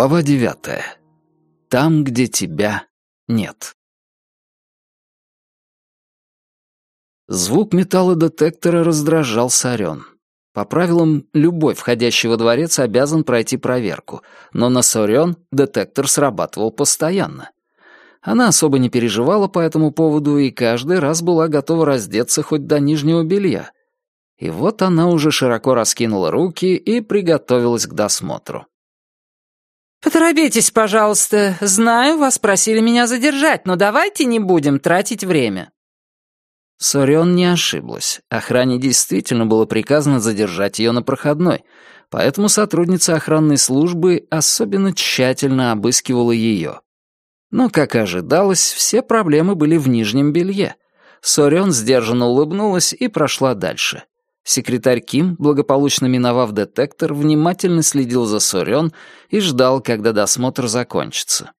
Глава девятая. Там, где тебя нет. Звук металлодетектора раздражал Сорен. По правилам, любой входящий во дворец обязан пройти проверку, но на Сорен детектор срабатывал постоянно. Она особо не переживала по этому поводу и каждый раз была готова раздеться хоть до нижнего белья. И вот она уже широко раскинула руки и приготовилась к досмотру. «Поторопитесь, пожалуйста. Знаю, вас просили меня задержать, но давайте не будем тратить время». Сорион не ошиблась. Охране действительно было приказано задержать ее на проходной, поэтому сотрудница охранной службы особенно тщательно обыскивала ее. Но, как и ожидалось, все проблемы были в нижнем белье. Сорион сдержанно улыбнулась и прошла дальше. Секретарь Ким, благополучно миновав детектор, внимательно следил за Сорион и ждал, когда досмотр закончится.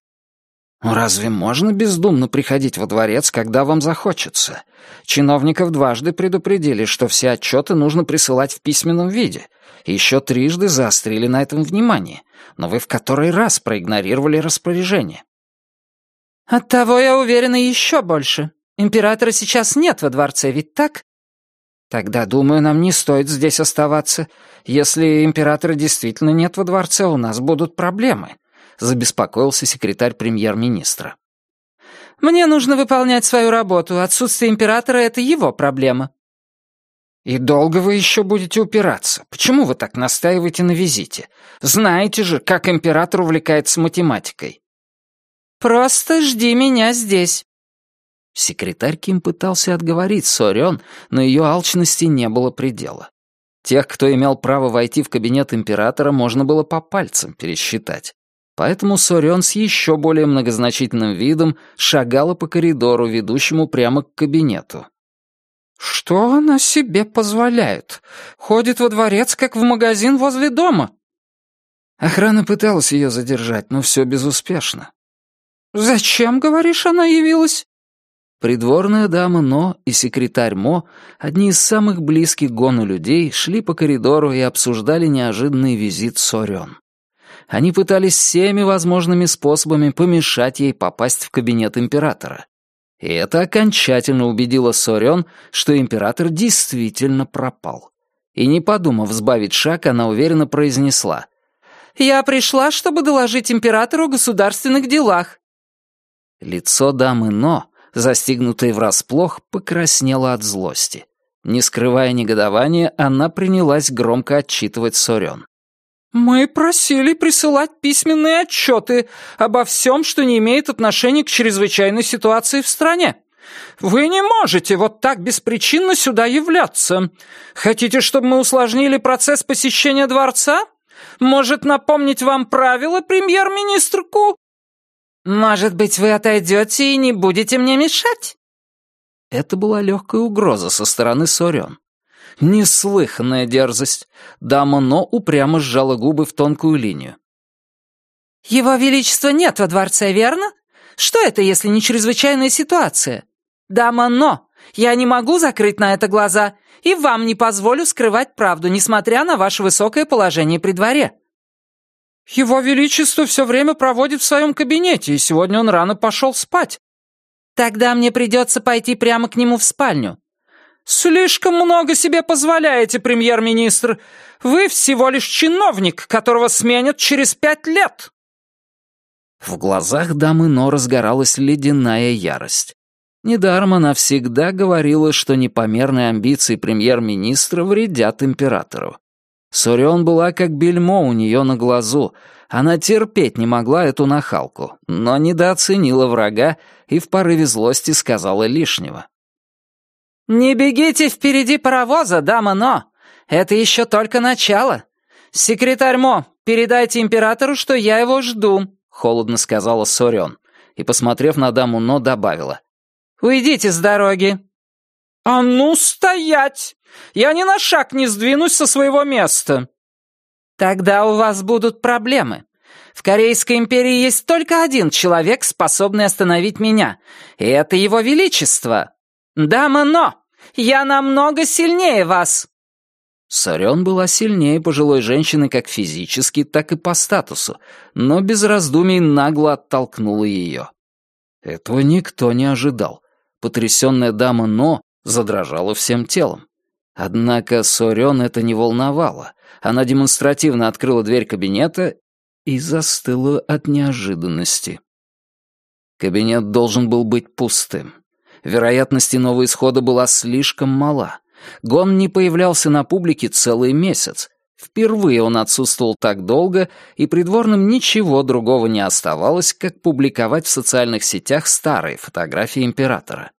«Ну, «Разве можно бездумно приходить во дворец, когда вам захочется? Чиновников дважды предупредили, что все отчеты нужно присылать в письменном виде. Еще трижды заострили на этом внимание. Но вы в который раз проигнорировали распоряжение?» «Оттого я уверена еще больше. Императора сейчас нет во дворце, ведь так?» «Тогда, думаю, нам не стоит здесь оставаться. Если императора действительно нет во дворце, у нас будут проблемы», — забеспокоился секретарь премьер-министра. «Мне нужно выполнять свою работу. Отсутствие императора — это его проблема». «И долго вы еще будете упираться? Почему вы так настаиваете на визите? Знаете же, как император увлекается математикой». «Просто жди меня здесь». Секретарь Ким пытался отговорить Сорен, но ее алчности не было предела. Тех, кто имел право войти в кабинет императора, можно было по пальцам пересчитать. Поэтому Сорен с еще более многозначительным видом шагала по коридору, ведущему прямо к кабинету. «Что она себе позволяет? Ходит во дворец, как в магазин возле дома». Охрана пыталась ее задержать, но все безуспешно. «Зачем, говоришь, она явилась?» Придворная дама Но и секретарь Мо, одни из самых близких Гону людей, шли по коридору и обсуждали неожиданный визит Сорен. Они пытались всеми возможными способами помешать ей попасть в кабинет императора. И это окончательно убедило Сорен, что император действительно пропал. И не подумав сбавить шаг, она уверенно произнесла. «Я пришла, чтобы доложить императору о государственных делах». Лицо дамы Но застигнутая врасплох, покраснела от злости. Не скрывая негодования, она принялась громко отчитывать Сорен. «Мы просили присылать письменные отчеты обо всем, что не имеет отношения к чрезвычайной ситуации в стране. Вы не можете вот так беспричинно сюда являться. Хотите, чтобы мы усложнили процесс посещения дворца? Может, напомнить вам правила, премьер-министр Ку?» «Может быть, вы отойдете и не будете мне мешать?» Это была легкая угроза со стороны Сорен. Неслыханная дерзость. Дама Но упрямо сжала губы в тонкую линию. «Его Величества нет во дворце, верно? Что это, если не чрезвычайная ситуация? Дама Но, я не могу закрыть на это глаза, и вам не позволю скрывать правду, несмотря на ваше высокое положение при дворе. «Его Величество все время проводит в своем кабинете, и сегодня он рано пошел спать». «Тогда мне придется пойти прямо к нему в спальню». «Слишком много себе позволяете, премьер-министр. Вы всего лишь чиновник, которого сменят через пять лет». В глазах дамы Но разгоралась ледяная ярость. Недаром она всегда говорила, что непомерные амбиции премьер-министра вредят императору. Сорион была как бельмо у нее на глазу. Она терпеть не могла эту нахалку, но недооценила врага и в порыве злости сказала лишнего. «Не бегите впереди паровоза, дама Но! Это еще только начало! Секретарь Мо, передайте императору, что я его жду», — холодно сказала Сорион и, посмотрев на даму Но, добавила. «Уйдите с дороги». «А ну, стоять! Я ни на шаг не сдвинусь со своего места!» «Тогда у вас будут проблемы. В Корейской империи есть только один человек, способный остановить меня, и это его величество. Дама Но, я намного сильнее вас!» Сорен была сильнее пожилой женщины как физически, так и по статусу, но без раздумий нагло оттолкнула ее. Этого никто не ожидал. Потрясённая дама Но задрожала всем телом. Однако Сорен это не волновало. Она демонстративно открыла дверь кабинета и застыла от неожиданности. Кабинет должен был быть пустым. Вероятность иного исхода была слишком мала. Гон не появлялся на публике целый месяц. Впервые он отсутствовал так долго, и придворным ничего другого не оставалось, как публиковать в социальных сетях старые фотографии императора.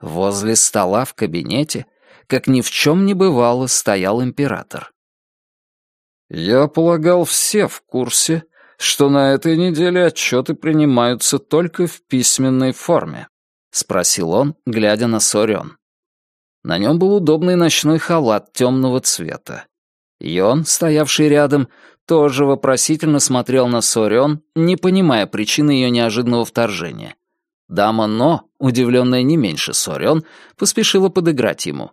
Возле стола в кабинете, как ни в чем не бывало, стоял император. «Я полагал, все в курсе, что на этой неделе отчеты принимаются только в письменной форме», — спросил он, глядя на Сорен. На нем был удобный ночной халат темного цвета. Йон, стоявший рядом, тоже вопросительно смотрел на Сорен, не понимая причины ее неожиданного вторжения. Дама Но, удивленная не меньше Сорен, поспешила подыграть ему.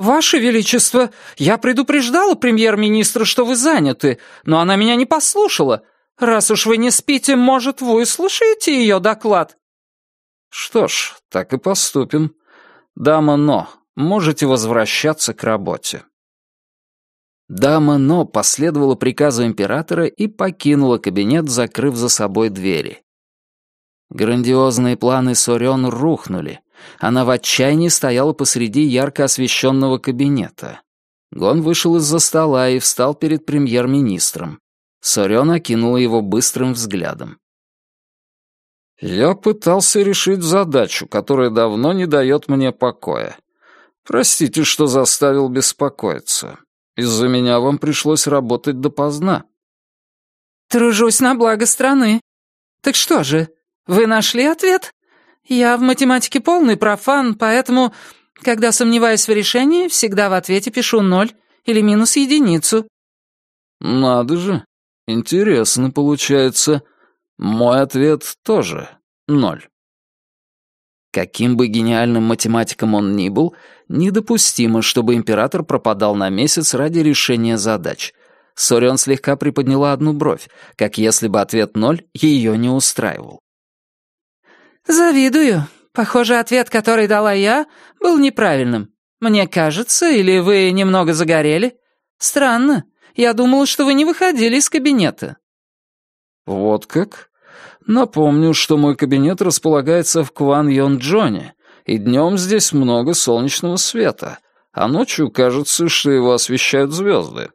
«Ваше Величество, я предупреждала премьер-министра, что вы заняты, но она меня не послушала. Раз уж вы не спите, может, вы слушаете ее доклад?» «Что ж, так и поступим. Дама Но, Можете возвращаться к работе». Дама Но последовала приказу императора и покинула кабинет, закрыв за собой двери. Грандиозные планы Сорен рухнули. Она в отчаянии стояла посреди ярко освещенного кабинета. Гон вышел из-за стола и встал перед премьер-министром. Сорен окинула его быстрым взглядом. «Я пытался решить задачу, которая давно не дает мне покоя. Простите, что заставил беспокоиться. Из-за меня вам пришлось работать допоздна. Тружусь на благо страны. Так что же, вы нашли ответ? Я в математике полный профан, поэтому, когда сомневаюсь в решении, всегда в ответе пишу ноль или минус единицу. Надо же. Интересно получается. Мой ответ тоже ноль. Каким бы гениальным математиком он ни был, недопустимо, чтобы император пропадал на месяц ради решения задач. Сорион слегка приподняла одну бровь, как если бы ответ ноль ее не устраивал. «Завидую. Похоже, ответ, который дала я, был неправильным. Мне кажется, или вы немного загорели? Странно. Я думала, что вы не выходили из кабинета». «Вот как?» Напомню, что мой кабинет располагается в Кван-Йон-Джоне, и днем здесь много солнечного света, а ночью кажется, что его освещают звезды.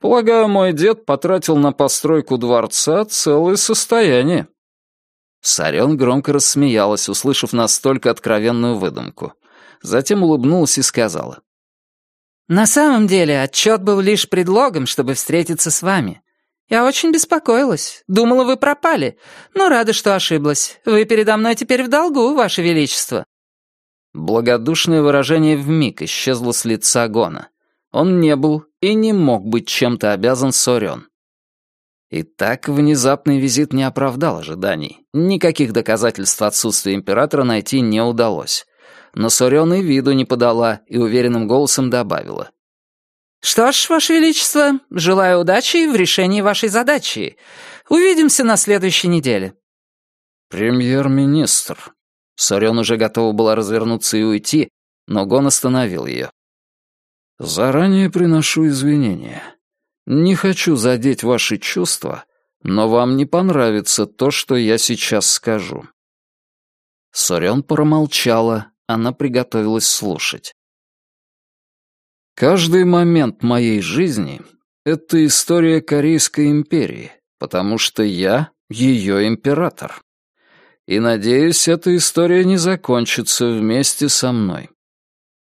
Полагаю, мой дед потратил на постройку дворца целое состояние». Сарен громко рассмеялась, услышав настолько откровенную выдумку. Затем улыбнулась и сказала. «На самом деле отчет был лишь предлогом, чтобы встретиться с вами. Я очень беспокоилась. Думала, вы пропали. Но рада, что ошиблась. Вы передо мной теперь в долгу, Ваше Величество». Благодушное выражение вмиг исчезло с лица Гона. Он не был и не мог быть чем-то обязан Сорен. И так внезапный визит не оправдал ожиданий. Никаких доказательств отсутствия императора найти не удалось. Но Сорен и виду не подала и уверенным голосом добавила. «Что ж, Ваше Величество, желаю удачи в решении вашей задачи. Увидимся на следующей неделе». «Премьер-министр». Сорен уже готова была развернуться и уйти, но Гон остановил ее. «Заранее приношу извинения. Не хочу задеть ваши чувства, но вам не понравится то, что я сейчас скажу». Сорен промолчала, она приготовилась слушать. Каждый момент моей жизни — это история Корейской империи, потому что я ее император. И, надеюсь, эта история не закончится вместе со мной.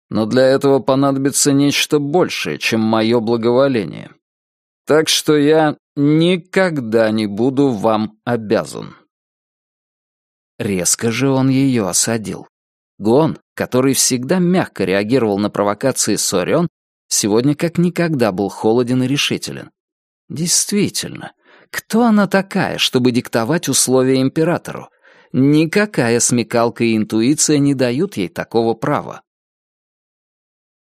Но для этого понадобится нечто большее, чем мое благоволение. Так что я никогда не буду вам обязан. Резко же он ее осадил. Гон, который всегда мягко реагировал на провокации Сорен, сегодня как никогда был холоден и решителен. Действительно, кто она такая, чтобы диктовать условия императору? Никакая смекалка и интуиция не дают ей такого права.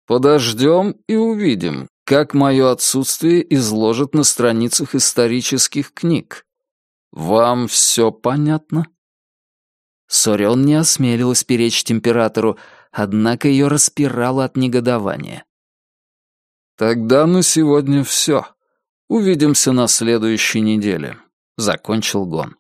Подождем и увидим, как мое отсутствие изложат на страницах исторических книг. Вам все понятно?» Сорен не осмелилась перечить императору, однако ее распирало от негодования. «Тогда на сегодня все. Увидимся на следующей неделе», — закончил Гон.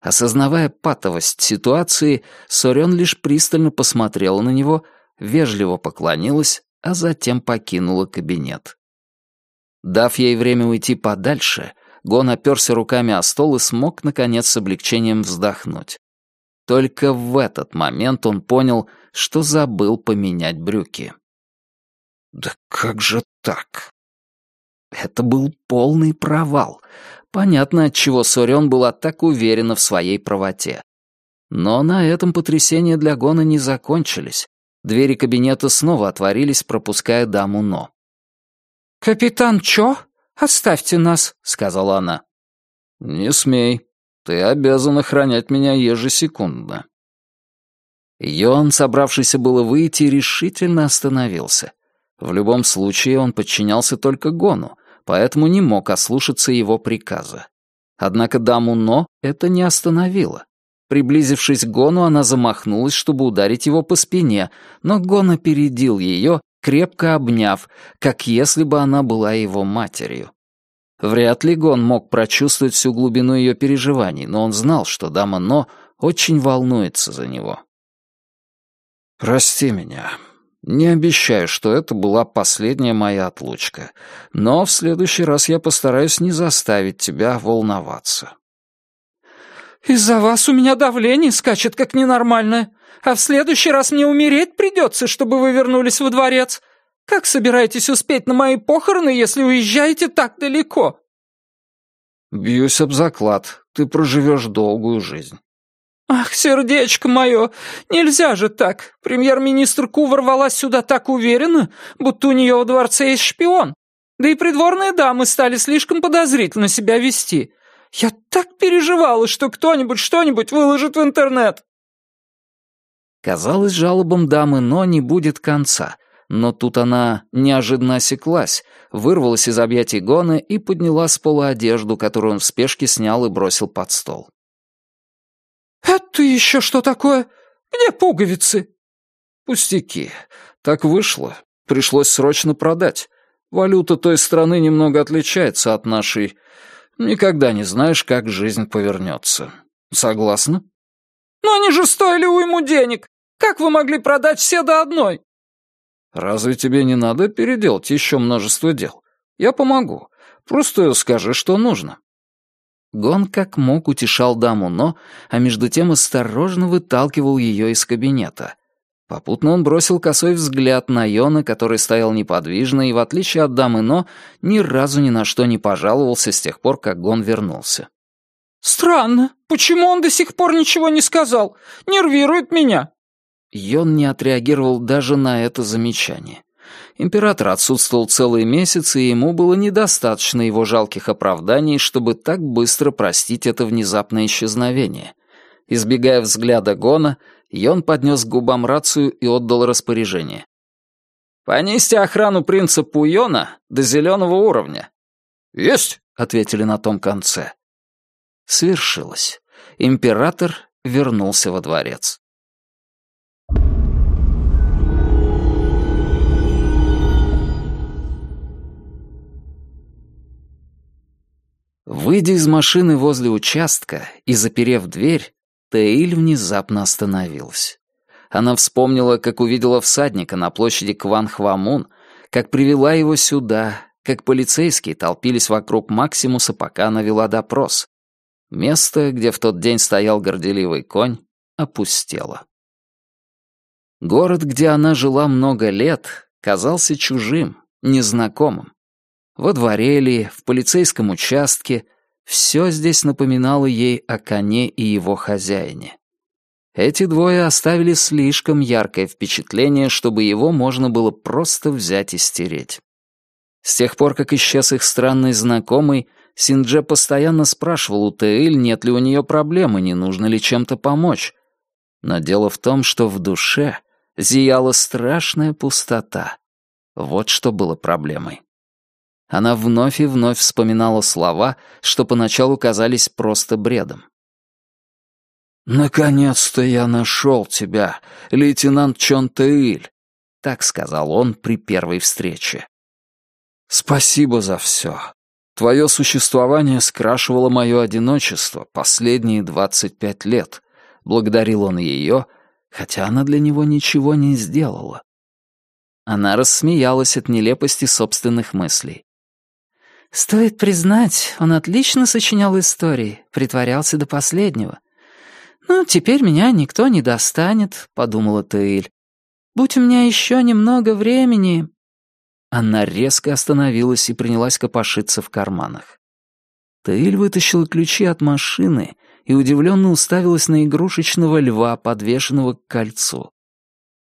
Осознавая патовость ситуации, Сорен лишь пристально посмотрела на него, вежливо поклонилась, а затем покинула кабинет. Дав ей время уйти подальше, Гон оперся руками о стол и смог, наконец, с облегчением вздохнуть. Только в этот момент он понял, что забыл поменять брюки. «Да как же так?» Это был полный провал. Понятно, отчего Сорен была так уверена в своей правоте. Но на этом потрясения для Гона не закончились. Двери кабинета снова отворились, пропуская даму Но. «Капитан Чо, оставьте нас», — сказала она. «Не смей. Ты обязан охранять меня ежесекундно». Йон, собравшийся было выйти, решительно остановился. В любом случае он подчинялся только Гону, поэтому не мог ослушаться его приказа. Однако даму Но это не остановило. Приблизившись к Гону, она замахнулась, чтобы ударить его по спине, но Гон опередил ее, крепко обняв, как если бы она была его матерью. Вряд ли Гон мог прочувствовать всю глубину ее переживаний, но он знал, что дама Но очень волнуется за него. «Прости меня. Не обещаю, что это была последняя моя отлучка, но в следующий раз я постараюсь не заставить тебя волноваться». «Из-за вас у меня давление скачет, как ненормальное, а в следующий раз мне умереть придется, чтобы вы вернулись во дворец. Как собираетесь успеть на мои похороны, если уезжаете так далеко?» «Бьюсь об заклад, ты проживешь долгую жизнь». «Ах, сердечко мое, нельзя же так. Премьер-министр Ку ворвалась сюда так уверенно, будто у нее во дворце есть шпион. Да и придворные дамы стали слишком подозрительно себя вести. Я так переживала, что кто-нибудь что-нибудь выложит в интернет». Казалось, жалобам дамы Но не будет конца, но тут она неожиданно осеклась, вырвалась из объятий Гона и подняла с пола одежду, которую он в спешке снял и бросил под стол. «Это еще что такое? Где пуговицы?» «Пустяки. Так вышло. Пришлось срочно продать. Валюта той страны немного отличается от нашей. Никогда не знаешь, как жизнь повернется. Согласна?» «Но они же стоили уйму денег. Как вы могли продать все до одной?» «Разве тебе не надо переделать еще множество дел? Я помогу. Просто скажи, что нужно». Гон как мог утешал даму Но, а между тем осторожно выталкивал ее из кабинета. Попутно он бросил косой взгляд на Йона, который стоял неподвижно и, в отличие от дамы Но, ни разу ни на что не пожаловался с тех пор, как Гон вернулся. «Странно. Почему он до сих пор ничего не сказал? Нервирует меня». Йон не отреагировал даже на это замечание. Император отсутствовал целый месяц, и ему было недостаточно его жалких оправданий, чтобы так быстро простить это внезапное исчезновение. Избегая взгляда Гона, Йон поднес к губам рацию и отдал распоряжение. «Понести охрану принца Пуйона до зеленого уровня». «Есть!» — ответили на том конце. Свершилось. Император вернулся во дворец. Выйдя из машины возле участка и заперев дверь, Таиль внезапно остановилась. Она вспомнила, как увидела всадника на площади Кван-Хвамун, как привела его сюда, как полицейские толпились вокруг Максимуса, пока она вела допрос. Место, где в тот день стоял горделивый конь, опустело. Город, где она жила много лет, казался чужим, незнакомым. Во дворе ли, в полицейском участке, все здесь напоминало ей о коне и его хозяине. Эти двое оставили слишком яркое впечатление, чтобы его можно было просто взять и стереть. С тех пор, как исчез их странный знакомый, Синдже постоянно спрашивал у Тэйль, нет ли у нее проблемы, не нужно ли чем-то помочь. Но дело в том, что в душе зияла страшная пустота. Вот что было проблемой. Она вновь и вновь вспоминала слова, что поначалу казались просто бредом. «Наконец-то я нашел тебя, лейтенант Чон Тэиль», — так сказал он при первой встрече. «Спасибо за все. Твое существование скрашивало мое одиночество последние двадцать пять лет», — благодарил он ее, хотя она для него ничего не сделала. Она рассмеялась от нелепости собственных мыслей. Стоит признать, он отлично сочинял истории, притворялся до последнего. «Ну, теперь меня никто не достанет», — подумала Таиль. «Будь у меня еще немного времени...» Она резко остановилась и принялась копошиться в карманах. Таиль вытащила ключи от машины и удивленно уставилась на игрушечного льва, подвешенного к кольцу.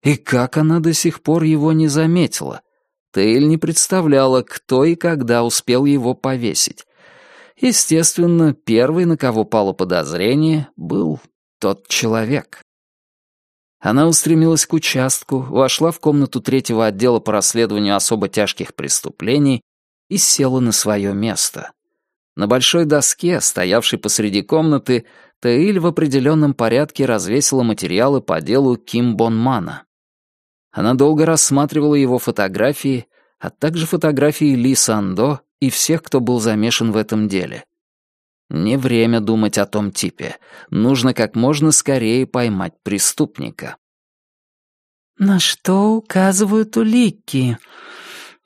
И как она до сих пор его не заметила? Тейль не представляла, кто и когда успел его повесить. Естественно, первый, на кого пало подозрение, был тот человек. Она устремилась к участку, вошла в комнату третьего отдела по расследованию особо тяжких преступлений и села на свое место. На большой доске, стоявшей посреди комнаты, Таиль в определенном порядке развесила материалы по делу Ким Бонмана. Она долго рассматривала его фотографии, а также фотографии Ли Сандо и всех, кто был замешан в этом деле. Не время думать о том типе. Нужно как можно скорее поймать преступника. «На что указывают улики?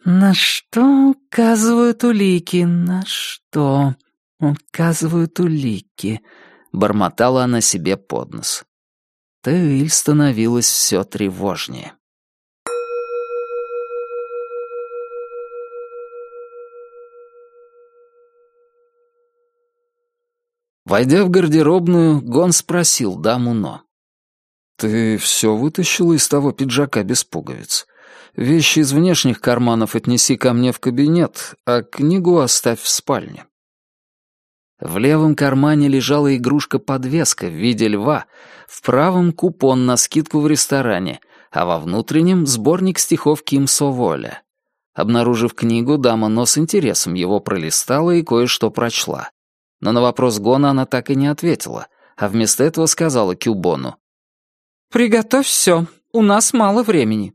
На что указывают улики? На что указывают улики?» Бормотала она себе под нос. Тейль становилась все тревожнее. Войдя в гардеробную, Гон спросил даму Но. «Ты все вытащила из того пиджака без пуговиц? Вещи из внешних карманов отнеси ко мне в кабинет, а книгу оставь в спальне». В левом кармане лежала игрушка-подвеска в виде льва, в правом — купон на скидку в ресторане, а во внутреннем — сборник стихов Ким Со Воля. Обнаружив книгу, дама Но с интересом его пролистала и кое-что прочла но на вопрос Гона она так и не ответила, а вместо этого сказала Кюбону. «Приготовь все, у нас мало времени».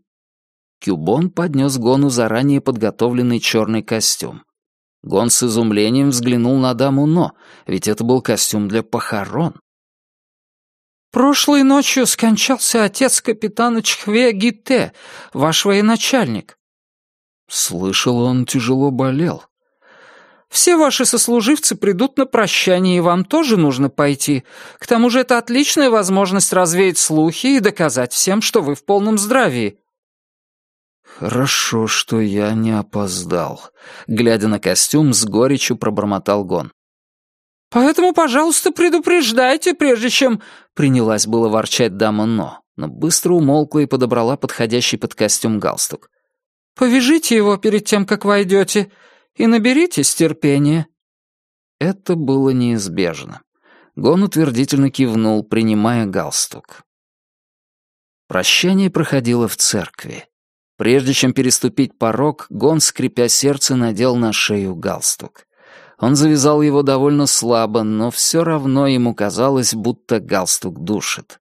Кюбон поднес Гону заранее подготовленный черный костюм. Гон с изумлением взглянул на даму Но, ведь это был костюм для похорон. «Прошлой ночью скончался отец капитана Чхве Гите, ваш военачальник». Слышал, он тяжело болел. Все ваши сослуживцы придут на прощание, и вам тоже нужно пойти. К тому же это отличная возможность развеять слухи и доказать всем, что вы в полном здравии». «Хорошо, что я не опоздал», — глядя на костюм, с горечью пробормотал Гон. «Поэтому, пожалуйста, предупреждайте, прежде чем...» Принялась было ворчать дама Но, но быстро умолкла и подобрала подходящий под костюм галстук. «Повяжите его перед тем, как войдете и наберитесь терпения». Это было неизбежно. Гон утвердительно кивнул, принимая галстук. Прощание проходило в церкви. Прежде чем переступить порог, Гон, скрипя сердце, надел на шею галстук. Он завязал его довольно слабо, но все равно ему казалось, будто галстук душит.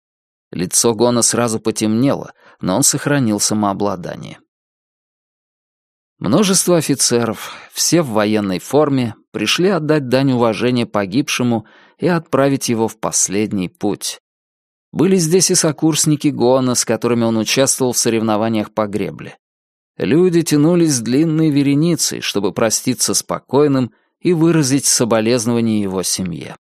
Лицо Гона сразу потемнело, но он сохранил самообладание. Множество офицеров, все в военной форме, пришли отдать дань уважения погибшему и отправить его в последний путь. Были здесь и сокурсники Гона, с которыми он участвовал в соревнованиях по гребле. Люди тянулись длинной вереницей, чтобы проститься с покойным и выразить соболезнование его семье.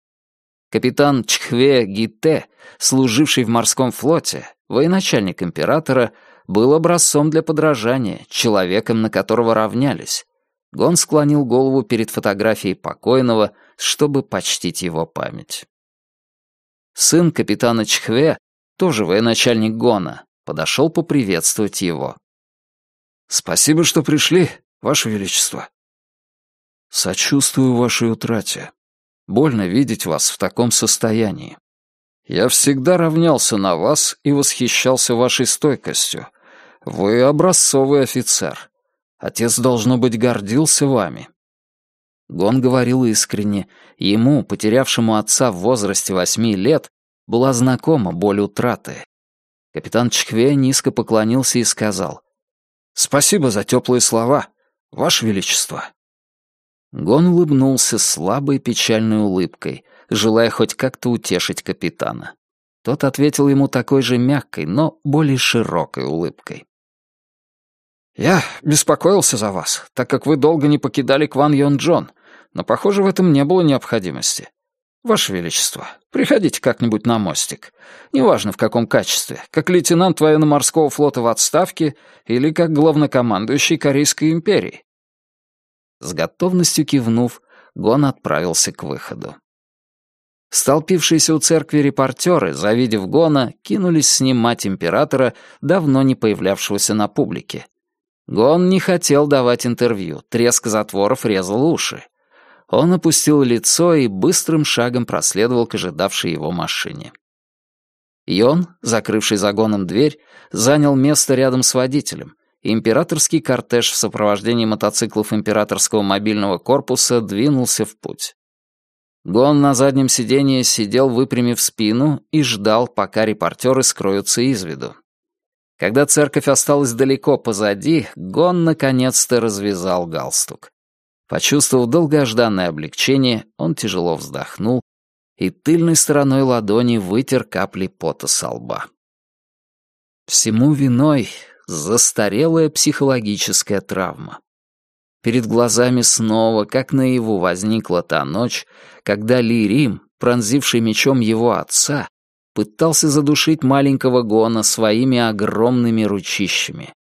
Капитан Чхве Гите, служивший в морском флоте, военачальник императора, был образцом для подражания, человеком, на которого равнялись. Гон склонил голову перед фотографией покойного, чтобы почтить его память. Сын капитана Чхве, тоже военачальник Гона, подошел поприветствовать его. «Спасибо, что пришли, Ваше Величество». «Сочувствую вашей утрате. Больно видеть вас в таком состоянии». Я всегда равнялся на вас и восхищался вашей стойкостью. Вы образцовый офицер. Отец, должно быть, гордился вами». Гон говорил искренне. Ему, потерявшему отца в возрасте восьми лет, была знакома боль утраты. Капитан Чхве низко поклонился и сказал, «Спасибо за теплые слова, Ваше Величество». Гон улыбнулся слабой печальной улыбкой, желая хоть как-то утешить капитана. Тот ответил ему такой же мягкой, но более широкой улыбкой. «Я беспокоился за вас, так как вы долго не покидали Кван Йон Джон, но, похоже, в этом не было необходимости. Ваше Величество, приходите как-нибудь на мостик. Неважно, в каком качестве, как лейтенант военно-морского флота в отставке или как главнокомандующий Корейской империи». С готовностью кивнув, Гон отправился к выходу. Столпившиеся у церкви репортеры, завидев Гона, кинулись снимать императора, давно не появлявшегося на публике. Гон не хотел давать интервью, треск затворов резал уши. Он опустил лицо и быстрым шагом проследовал к ожидавшей его машине. Йон, закрывший загоном дверь, занял место рядом с водителем, императорский кортеж в сопровождении мотоциклов императорского мобильного корпуса двинулся в путь. Гон на заднем сиденье сидел, выпрямив спину, и ждал, пока репортеры скроются из виду. Когда церковь осталась далеко позади, Гон наконец-то развязал галстук. Почувствовав долгожданное облегчение, он тяжело вздохнул и тыльной стороной ладони вытер капли пота со лба. Всему виной застарелая психологическая травма. Перед глазами снова, как наяву, возникла та ночь, когда Ли Рим, пронзивший мечом его отца, пытался задушить маленького Гона своими огромными ручищами.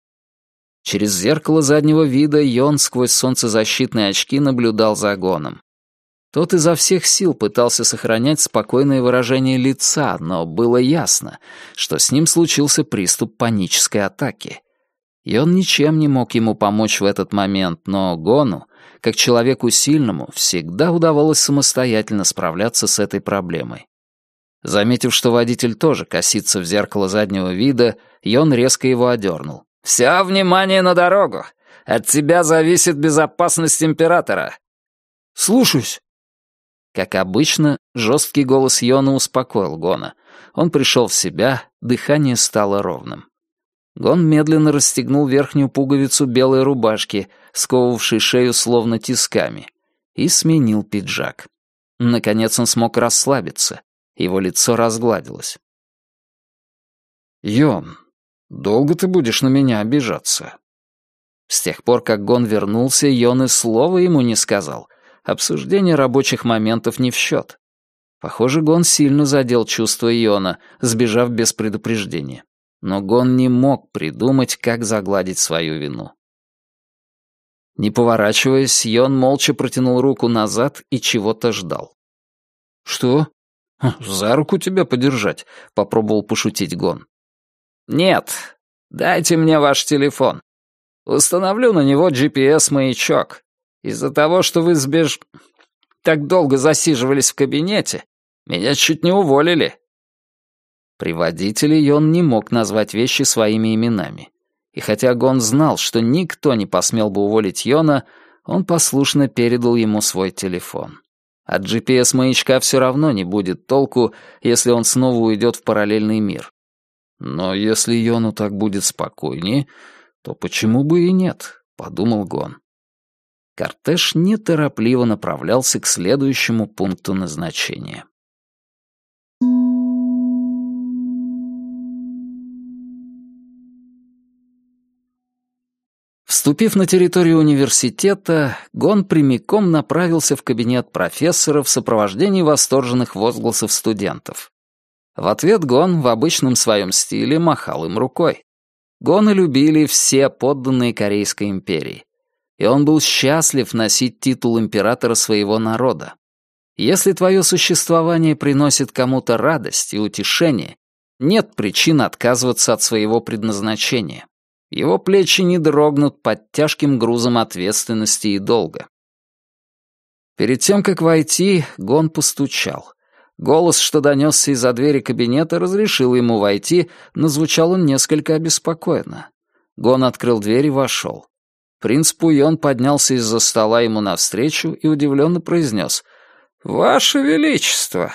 Через зеркало заднего вида Йон сквозь солнцезащитные очки наблюдал за Гоном. Тот изо всех сил пытался сохранять спокойное выражение лица, но было ясно, что с ним случился приступ панической атаки. И он ничем не мог ему помочь в этот момент, но Гону, как человеку сильному, всегда удавалось самостоятельно справляться с этой проблемой. Заметив, что водитель тоже косится в зеркало заднего вида, Йон резко его одернул. «Все внимание на дорогу! От тебя зависит безопасность императора!» «Слушаюсь!» Как обычно, жесткий голос Йона успокоил Гона. Он пришел в себя, дыхание стало ровным. Гон медленно расстегнул верхнюю пуговицу белой рубашки, сковывавшей шею словно тисками, и сменил пиджак. Наконец он смог расслабиться. Его лицо разгладилось. «Йон, долго ты будешь на меня обижаться?» С тех пор, как Гон вернулся, Йон и слова ему не сказал. Обсуждение рабочих моментов не в счет. Похоже, Гон сильно задел чувства Йона, сбежав без предупреждения. Но Гон не мог придумать, как загладить свою вину. Не поворачиваясь, Йон молча протянул руку назад и чего-то ждал. «Что?» «За руку тебя подержать», — попробовал пошутить Гон. «Нет, дайте мне ваш телефон. Установлю на него GPS-маячок. Из-за того, что вы сбеж... так долго засиживались в кабинете, меня чуть не уволили». При водителе не мог назвать вещи своими именами. И хотя Гон знал, что никто не посмел бы уволить Йона, он послушно передал ему свой телефон. От GPS-маячка все равно не будет толку, если он снова уйдет в параллельный мир. Но если Йону так будет спокойнее, то почему бы и нет, подумал Гон. Кортеж неторопливо направлялся к следующему пункту назначения. Вступив на территорию университета, Гон прямиком направился в кабинет профессора в сопровождении восторженных возгласов студентов. В ответ Гон в обычном своем стиле махал им рукой. Гона любили все подданные Корейской империи. И он был счастлив носить титул императора своего народа. Если твое существование приносит кому-то радость и утешение, нет причин отказываться от своего предназначения. Его плечи не дрогнут под тяжким грузом ответственности и долга. Перед тем, как войти, Гон постучал. Голос, что донесся из-за двери кабинета, разрешил ему войти, но звучал он несколько обеспокоенно. Гон открыл дверь и вошел. Принц Пуйон поднялся из-за стола ему навстречу и удивленно произнес «Ваше Величество!»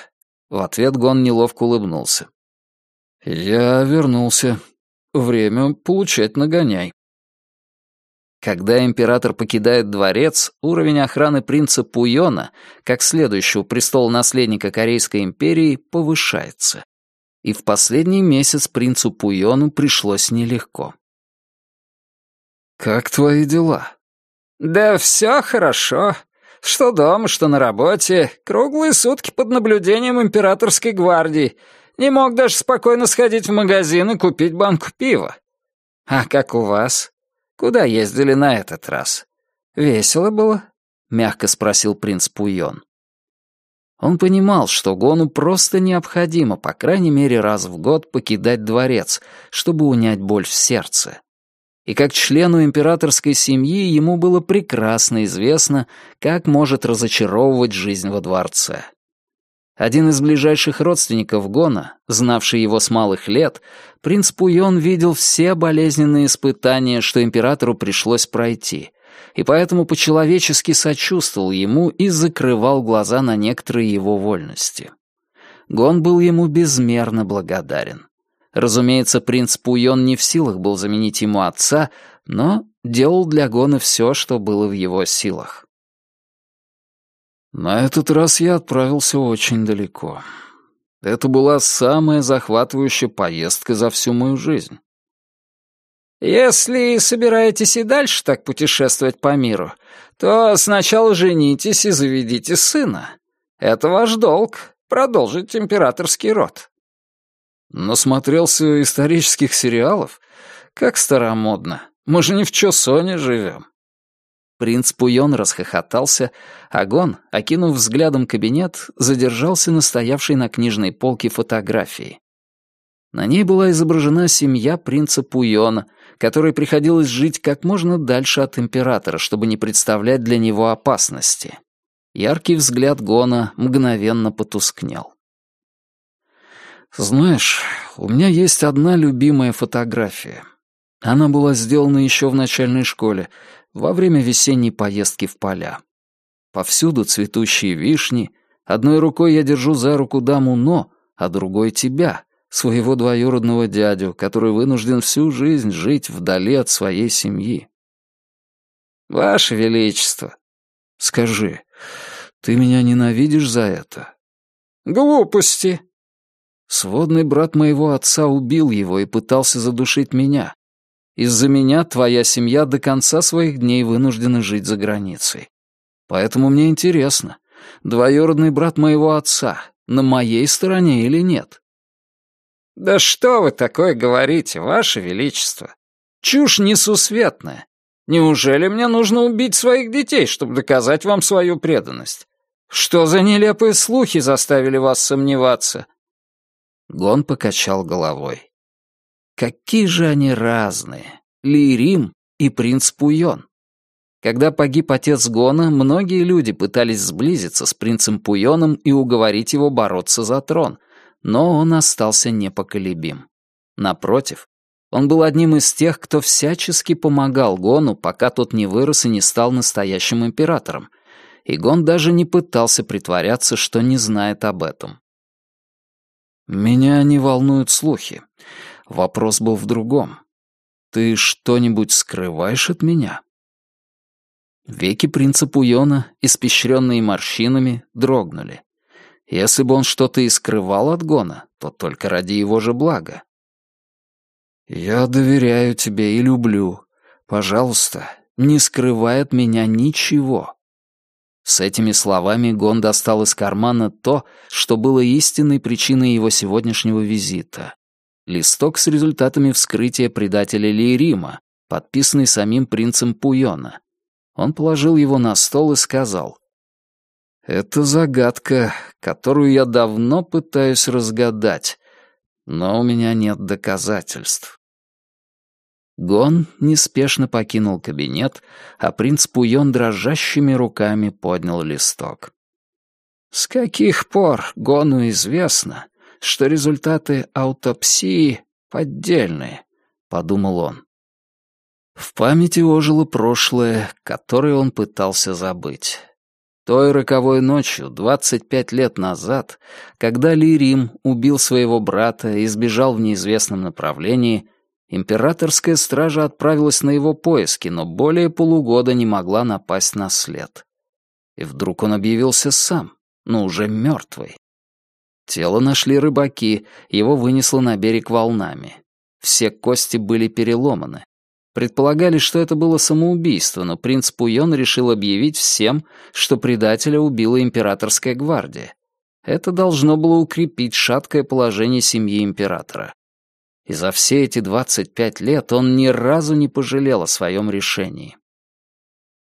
В ответ Гон неловко улыбнулся. «Я вернулся. Время получать нагоняй». Когда император покидает дворец, уровень охраны принца Пуйона, как следующего престола наследника Корейской империи, повышается. И в последний месяц принцу Пуйону пришлось нелегко. «Как твои дела?» «Да все хорошо. Что дома, что на работе. Круглые сутки под наблюдением императорской гвардии. Не мог даже спокойно сходить в магазин и купить банку пива. А как у вас?» Куда ездили на этот раз? Весело было?» — мягко спросил принц Пуйон. Он понимал, что Гону просто необходимо, по крайней мере, раз в год покидать дворец, чтобы унять боль в сердце. И как члену императорской семьи ему было прекрасно известно, как может разочаровывать жизнь во дворце. Один из ближайших родственников Гона, знавший его с малых лет, принц Пуйон видел все болезненные испытания, что императору пришлось пройти, и поэтому по-человечески сочувствовал ему и закрывал глаза на некоторые его вольности. Гон был ему безмерно благодарен. Разумеется, принц Пуйон не в силах был заменить ему отца, но делал для Гона все, что было в его силах. На этот раз я отправился очень далеко. Это была самая захватывающая поездка за всю мою жизнь. «Если собираетесь и дальше так путешествовать по миру, то сначала женитесь и заведите сына. Это ваш долг — продолжить императорский род». Насмотрелся исторических сериалов? Как старомодно. Мы же не в Чосоне живем. Принц Пуйон расхохотался, а Гон, окинув взглядом кабинет, задержался на стоявшей на книжной полке фотографии. На ней была изображена семья принца Пуйона, которой приходилось жить как можно дальше от императора, чтобы не представлять для него опасности. Яркий взгляд Гона мгновенно потускнел. «Знаешь, у меня есть одна любимая фотография. Она была сделана еще в начальной школе, во время весенней поездки в поля. Повсюду цветущие вишни, одной рукой я держу за руку даму Но, а другой тебя, своего двоюродного дядю, который вынужден всю жизнь жить вдали от своей семьи. Ваше Величество, скажи, ты меня ненавидишь за это? Глупости. Сводный брат моего отца убил его и пытался задушить меня. Из-за меня твоя семья до конца своих дней вынуждена жить за границей. Поэтому мне интересно, двоюродный брат моего отца на моей стороне или нет?» «Да что вы такое говорите, ваше величество? Чушь несусветная. Неужели мне нужно убить своих детей, чтобы доказать вам свою преданность? Что за нелепые слухи заставили вас сомневаться?» Гон покачал головой. Какие же они разные, Лирим и принц Пуйон. Когда погиб отец Гона, многие люди пытались сблизиться с принцем Пуйоном и уговорить его бороться за трон, но он остался непоколебим. Напротив, он был одним из тех, кто всячески помогал Гону, пока тот не вырос и не стал настоящим императором, и Гон даже не пытался притворяться, что не знает об этом. «Меня не волнуют слухи. Вопрос был в другом. «Ты что-нибудь скрываешь от меня?» Веки принца Пуйона, испещренные морщинами, дрогнули. Если бы он что-то и скрывал от Гона, то только ради его же блага. «Я доверяю тебе и люблю. Пожалуйста, не скрывай от меня ничего». С этими словами Гон достал из кармана то, что было истинной причиной его сегодняшнего визита листок с результатами вскрытия предателя Лирима, подписанный самим принцем Пуйона. Он положил его на стол и сказал, «Это загадка, которую я давно пытаюсь разгадать, но у меня нет доказательств». Гон неспешно покинул кабинет, а принц Пуйон дрожащими руками поднял листок. С каких пор Гону известно, что результаты аутопсии поддельные, подумал он. В памяти ожило прошлое, которое он пытался забыть. Той роковой ночью, 25 лет назад, когда Ли Рим убил своего брата и сбежал в неизвестном направлении, императорская стража отправилась на его поиски, но более полугода не могла напасть на след. И вдруг он объявился сам, но уже мертвый. Тело нашли рыбаки, его вынесло на берег волнами. Все кости были переломаны. Предполагали, что это было самоубийство, но принц Пуйон решил объявить всем, что предателя убила императорская гвардия. Это должно было укрепить шаткое положение семьи императора. И за все эти 25 лет он ни разу не пожалел о своем решении.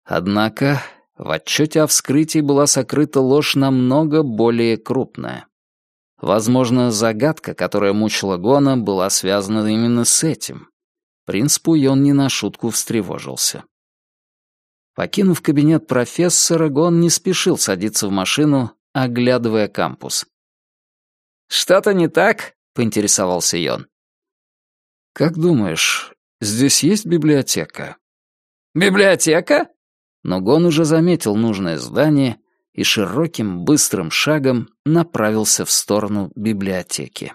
Однако в отчете о вскрытии была сокрыта ложь намного более крупная. Возможно, загадка, которая мучила Гона, была связана именно с этим. Принц Пуйон не на шутку встревожился. Покинув кабинет профессора, Гон не спешил садиться в машину, оглядывая кампус. «Что-то не так?» — поинтересовался Йон. «Как думаешь, здесь есть библиотека?» «Библиотека?» Но Гон уже заметил нужное здание и широким, быстрым шагом направился в сторону библиотеки.